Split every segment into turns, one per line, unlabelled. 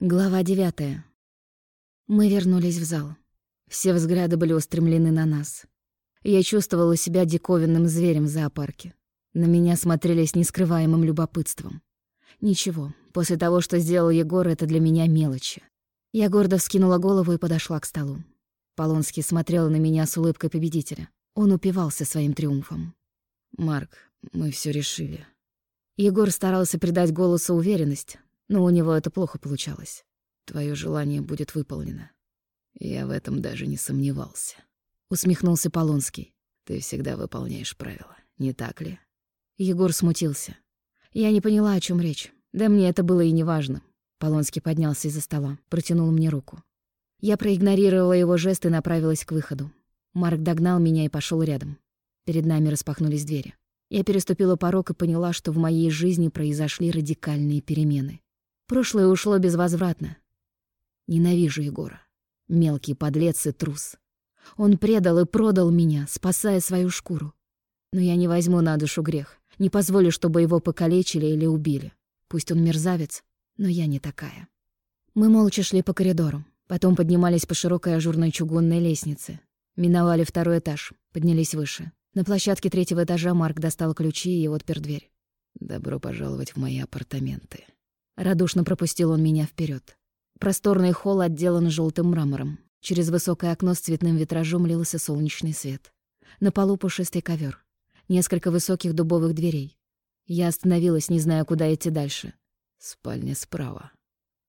Глава девятая. Мы вернулись в зал. Все взгляды были устремлены на нас. Я чувствовала себя диковинным зверем в зоопарке. На меня смотрели с нескрываемым любопытством. Ничего, после того, что сделал Егор, это для меня мелочи. Я гордо вскинула голову и подошла к столу. Полонский смотрел на меня с улыбкой победителя. Он упивался своим триумфом. «Марк, мы все решили». Егор старался придать голосу уверенность, но у него это плохо получалось. Твое желание будет выполнено. Я в этом даже не сомневался. Усмехнулся Полонский. Ты всегда выполняешь правила, не так ли? Егор смутился. Я не поняла, о чем речь. Да мне это было и не важно. Полонский поднялся из-за стола, протянул мне руку. Я проигнорировала его жест и направилась к выходу. Марк догнал меня и пошел рядом. Перед нами распахнулись двери. Я переступила порог и поняла, что в моей жизни произошли радикальные перемены. Прошлое ушло безвозвратно. Ненавижу Егора. Мелкий подлец и трус. Он предал и продал меня, спасая свою шкуру. Но я не возьму на душу грех. Не позволю, чтобы его покалечили или убили. Пусть он мерзавец, но я не такая. Мы молча шли по коридору. Потом поднимались по широкой ажурной чугунной лестнице. Миновали второй этаж, поднялись выше. На площадке третьего этажа Марк достал ключи и отпер дверь. «Добро пожаловать в мои апартаменты», Радушно пропустил он меня вперед. Просторный холл отделан желтым мрамором. Через высокое окно с цветным витражом лился солнечный свет. На полу пушистый ковер, Несколько высоких дубовых дверей. Я остановилась, не зная, куда идти дальше. Спальня справа.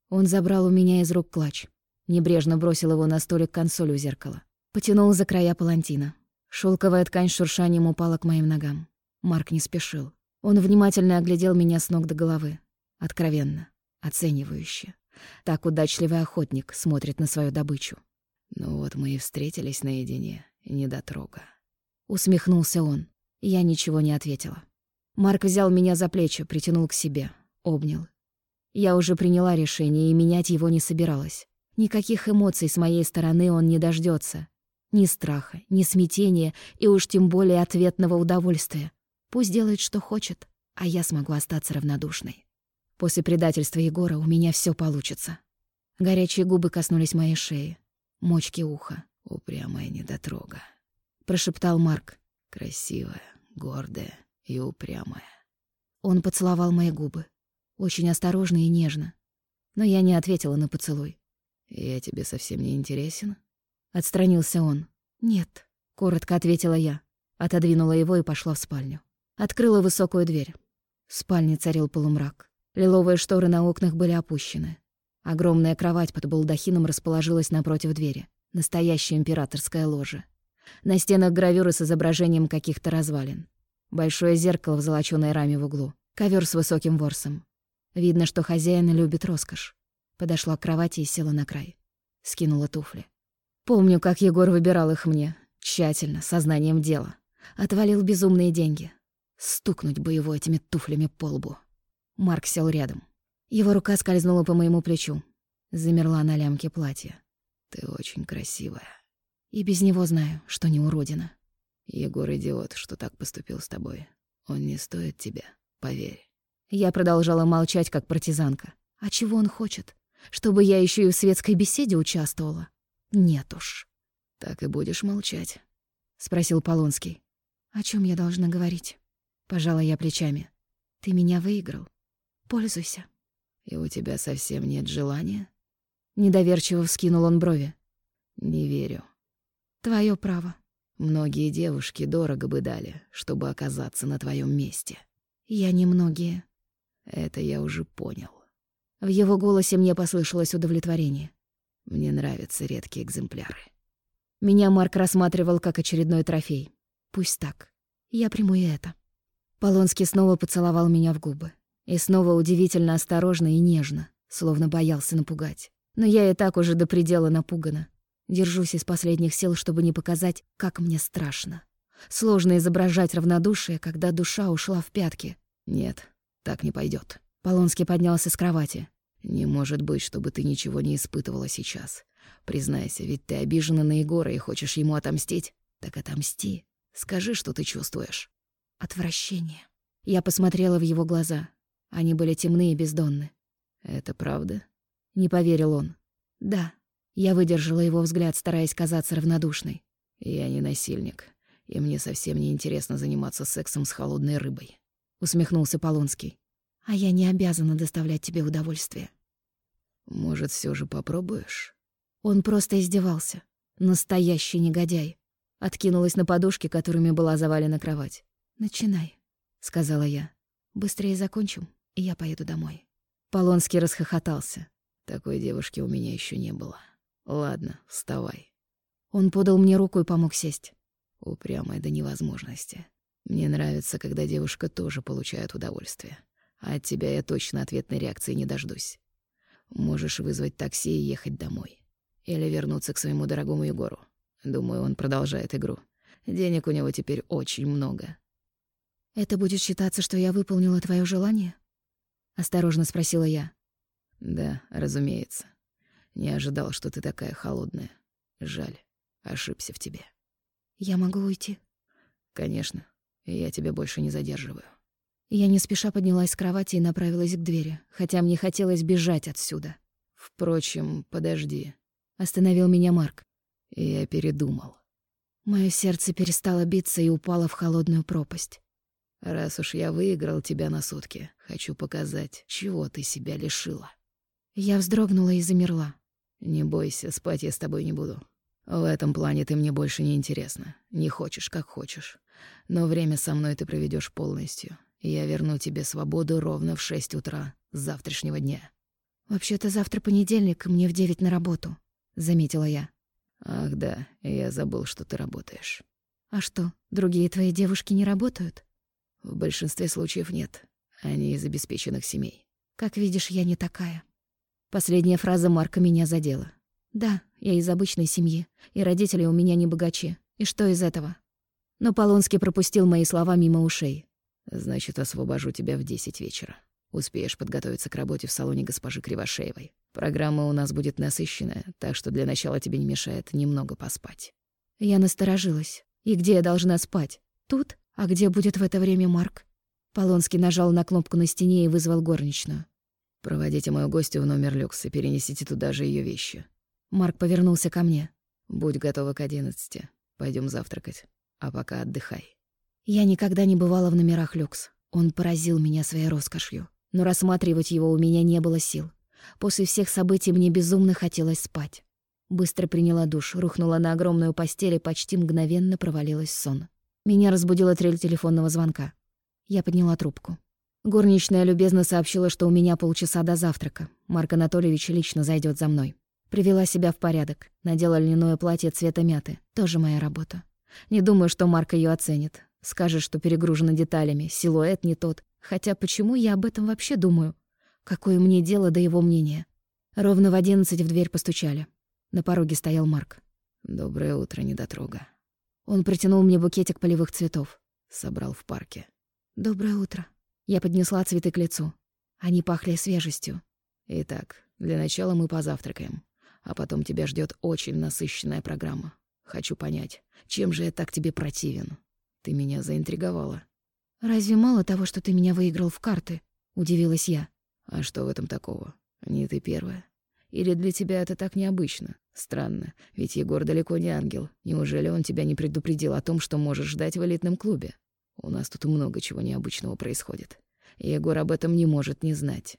Он забрал у меня из рук клатч. Небрежно бросил его на столик консоль у зеркала. Потянул за края палантина. Шелковая ткань с шуршанием упала к моим ногам. Марк не спешил. Он внимательно оглядел меня с ног до головы. Откровенно, оценивающе. Так удачливый охотник смотрит на свою добычу. Ну вот мы и встретились наедине, недотрога. Усмехнулся он. Я ничего не ответила. Марк взял меня за плечи, притянул к себе, обнял. Я уже приняла решение и менять его не собиралась. Никаких эмоций с моей стороны он не дождется, Ни страха, ни смятения и уж тем более ответного удовольствия. Пусть делает, что хочет, а я смогу остаться равнодушной. После предательства Егора у меня все получится. Горячие губы коснулись моей шеи, мочки уха. «Упрямая недотрога», — прошептал Марк. «Красивая, гордая и упрямая». Он поцеловал мои губы, очень осторожно и нежно. Но я не ответила на поцелуй. «Я тебе совсем не интересен?» Отстранился он. «Нет», — коротко ответила я. Отодвинула его и пошла в спальню. Открыла высокую дверь. В спальне царил полумрак. Лиловые шторы на окнах были опущены. Огромная кровать под балдахином расположилась напротив двери. Настоящая императорская ложа. На стенах гравюры с изображением каких-то развалин. Большое зеркало в золочёной раме в углу. Ковер с высоким ворсом. Видно, что хозяин любит роскошь. Подошла к кровати и села на край. Скинула туфли. Помню, как Егор выбирал их мне. Тщательно, сознанием дела. Отвалил безумные деньги. Стукнуть бы его этими туфлями по лбу. Марк сел рядом. Его рука скользнула по моему плечу. Замерла на лямке платья. «Ты очень красивая. И без него знаю, что не уродина. Егор идиот, что так поступил с тобой. Он не стоит тебя, поверь». Я продолжала молчать, как партизанка. А чего он хочет? Чтобы я еще и в светской беседе участвовала? Нет уж. «Так и будешь молчать?» — спросил Полонский. «О чем я должна говорить?» Пожала я плечами. «Ты меня выиграл. Пользуйся. И у тебя совсем нет желания? Недоверчиво вскинул он брови. Не верю. Твое право. Многие девушки дорого бы дали, чтобы оказаться на твоем месте. Я не многие. Это я уже понял. В его голосе мне послышалось удовлетворение. Мне нравятся редкие экземпляры. Меня Марк рассматривал как очередной трофей. Пусть так. Я приму и это. Полонский снова поцеловал меня в губы. И снова удивительно осторожно и нежно, словно боялся напугать. Но я и так уже до предела напугана. Держусь из последних сил, чтобы не показать, как мне страшно. Сложно изображать равнодушие, когда душа ушла в пятки. Нет, так не пойдет. Полонский поднялся с кровати. «Не может быть, чтобы ты ничего не испытывала сейчас. Признайся, ведь ты обижена на Егора и хочешь ему отомстить? Так отомсти. Скажи, что ты чувствуешь». Отвращение. Я посмотрела в его глаза. Они были темны и бездонны. «Это правда?» Не поверил он. «Да». Я выдержала его взгляд, стараясь казаться равнодушной.
«Я не насильник, и мне совсем не интересно заниматься сексом с холодной рыбой», — усмехнулся Полонский.
«А я не обязана доставлять тебе удовольствие».
«Может, все же попробуешь?»
Он просто издевался. Настоящий негодяй. Откинулась на подушки, которыми была завалена кровать. «Начинай», — сказала я. «Быстрее закончим, и я поеду домой». Полонский расхохотался.
«Такой девушки у меня еще не было. Ладно, вставай».
Он подал мне руку и помог сесть.
Упрямая до невозможности. Мне нравится, когда девушка тоже получает удовольствие. А от тебя я точно ответной реакции не дождусь. Можешь вызвать такси и ехать домой. Или вернуться к своему дорогому Егору. Думаю, он продолжает игру. Денег у него теперь очень много.
«Это будет считаться, что я выполнила твое желание?» Осторожно спросила я.
«Да, разумеется. Не ожидал, что ты такая холодная. Жаль, ошибся в тебе».
«Я могу уйти?»
«Конечно. Я тебя больше не задерживаю».
Я не спеша поднялась с кровати и направилась к двери, хотя мне хотелось бежать отсюда.
«Впрочем, подожди», —
остановил меня Марк.
Я передумал.
Моё сердце перестало биться и упало в холодную пропасть.
Раз уж я выиграл тебя на сутки, хочу показать, чего ты себя лишила.
Я вздрогнула и замерла.
Не бойся, спать я с тобой не буду. В этом плане ты мне больше не интересна. Не хочешь, как хочешь. Но время со мной ты проведешь полностью. Я верну тебе свободу ровно в шесть утра с завтрашнего дня.
Вообще-то завтра понедельник, мне в девять на работу, заметила я.
Ах да, я забыл, что ты работаешь.
А что, другие твои девушки не работают?
В большинстве случаев нет. Они из обеспеченных семей.
Как видишь, я не такая. Последняя фраза Марка меня задела. Да, я из обычной семьи, и родители у меня не богачи. И что из этого? Но Полонский пропустил мои слова мимо ушей.
Значит, освобожу тебя в десять вечера. Успеешь подготовиться к работе в салоне госпожи Кривошеевой. Программа у нас будет насыщенная, так что для начала тебе не мешает немного поспать».
Я насторожилась. «И где я должна спать? Тут? А где будет в это время Марк?» Полонский нажал на кнопку на стене и вызвал горничную.
«Проводите мою гостью в номер люкс и перенесите туда же ее вещи».
Марк повернулся ко мне.
«Будь готова к одиннадцати. Пойдем завтракать. А пока отдыхай».
Я никогда не бывала в номерах люкс. Он поразил меня своей роскошью но рассматривать его у меня не было сил. После всех событий мне безумно хотелось спать. Быстро приняла душ, рухнула на огромную постель и почти мгновенно провалилась в сон. Меня разбудила трель телефонного звонка. Я подняла трубку. Горничная любезно сообщила, что у меня полчаса до завтрака. Марк Анатольевич лично зайдет за мной. Привела себя в порядок. Надела льняное платье цвета мяты. Тоже моя работа. Не думаю, что Марк ее оценит. Скажет, что перегружена деталями, силуэт не тот, Хотя почему я об этом вообще думаю? Какое мне дело до его мнения? Ровно в одиннадцать в дверь постучали. На пороге стоял Марк.
«Доброе утро, недотрога».
Он протянул мне букетик полевых цветов.
Собрал в парке.
«Доброе утро». Я поднесла цветы к лицу. Они пахли свежестью.
«Итак, для начала мы позавтракаем. А потом тебя ждет очень насыщенная программа. Хочу понять, чем же я так тебе противен? Ты меня заинтриговала».
«Разве мало того, что ты меня выиграл в карты?» — удивилась я.
«А что в этом такого? Не ты первая. Или для тебя это так необычно? Странно, ведь Егор далеко не ангел. Неужели он тебя не предупредил о том, что можешь ждать в элитном клубе? У нас тут много чего необычного происходит. Егор об этом не может не знать».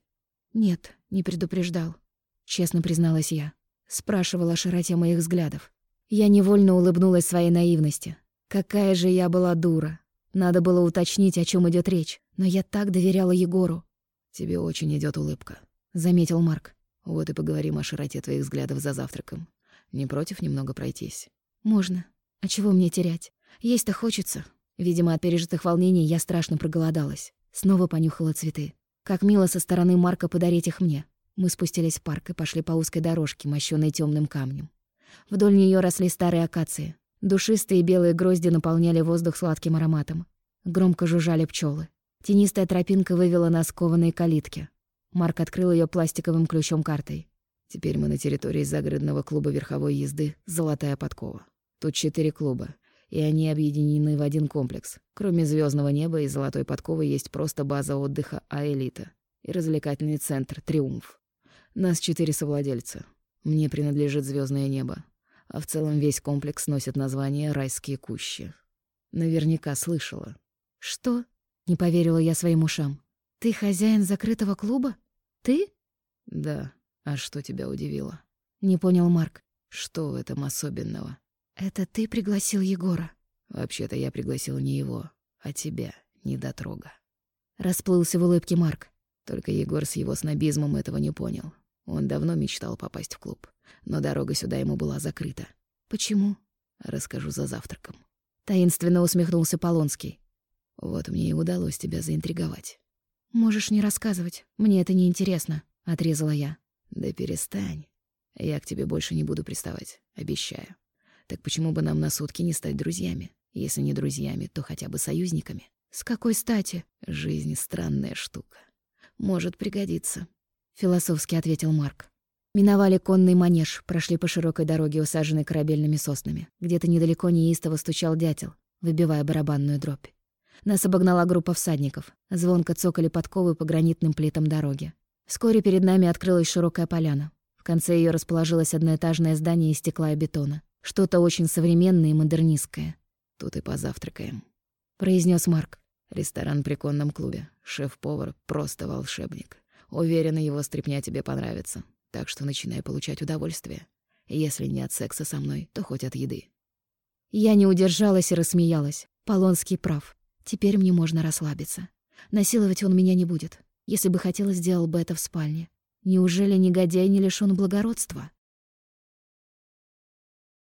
«Нет, не предупреждал», — честно призналась я. Спрашивала о широте моих взглядов. Я невольно улыбнулась своей наивности. Какая же я была дура. Надо было уточнить, о чем идет речь, но я так доверяла Егору.
«Тебе очень идет улыбка», —
заметил Марк.
«Вот и поговорим о широте твоих взглядов за завтраком. Не против немного пройтись?»
«Можно. А чего мне терять? Есть-то хочется». Видимо, от пережитых волнений я страшно проголодалась. Снова понюхала цветы. Как мило со стороны Марка подарить их мне. Мы спустились в парк и пошли по узкой дорожке, мощенной темным камнем. Вдоль нее росли старые акации. Душистые белые грозди наполняли воздух сладким ароматом. Громко жужжали пчелы. Тенистая тропинка вывела нас к калитке. Марк открыл ее пластиковым ключом-картой.
«Теперь мы на территории загородного клуба верховой езды «Золотая подкова». Тут четыре клуба, и они объединены в один комплекс. Кроме звездного неба и «Золотой подковы» есть просто база отдыха «А-элита» и развлекательный центр «Триумф». Нас четыре совладельца. Мне принадлежит звездное небо. А в целом весь комплекс носит название «Райские кущи». Наверняка слышала.
«Что?» — не поверила я своим ушам. «Ты хозяин закрытого клуба? Ты?»
«Да. А что тебя удивило?»
Не понял Марк.
«Что в этом особенного?»
«Это ты пригласил Егора?»
«Вообще-то я пригласил не его, а тебя, недотрога».
Расплылся в улыбке Марк.
Только Егор с его снобизмом этого не понял. Он давно мечтал попасть в клуб, но дорога сюда ему была закрыта.
«Почему?»
Расскажу за завтраком.
Таинственно усмехнулся Полонский.
Вот мне и удалось тебя заинтриговать.
«Можешь не рассказывать, мне это не интересно, отрезала я.
«Да перестань. Я к тебе больше не буду приставать, обещаю. Так почему бы нам на сутки не стать друзьями? Если не друзьями, то хотя бы союзниками.
С какой стати?
Жизнь — странная штука. Может пригодиться», —
философски ответил Марк. Миновали конный манеж, прошли по широкой дороге, усаженной корабельными соснами. Где-то недалеко неистово стучал дятел, выбивая барабанную дробь. Нас обогнала группа всадников. Звонко цокали подковы по гранитным плитам дороги. Вскоре перед нами открылась широкая поляна. В конце ее расположилось одноэтажное здание из стекла и бетона. Что-то очень современное и модернистское.
«Тут и позавтракаем», —
произнес Марк.
«Ресторан при конном клубе. Шеф-повар просто волшебник. Уверена, его стряпня тебе понравится. Так что начинай получать удовольствие. Если не от секса со мной, то хоть от еды».
Я не удержалась и рассмеялась. Полонский прав. Теперь мне можно расслабиться. Насиловать он меня не будет. Если бы хотел, сделал бы это в спальне. Неужели негодяй не лишён благородства?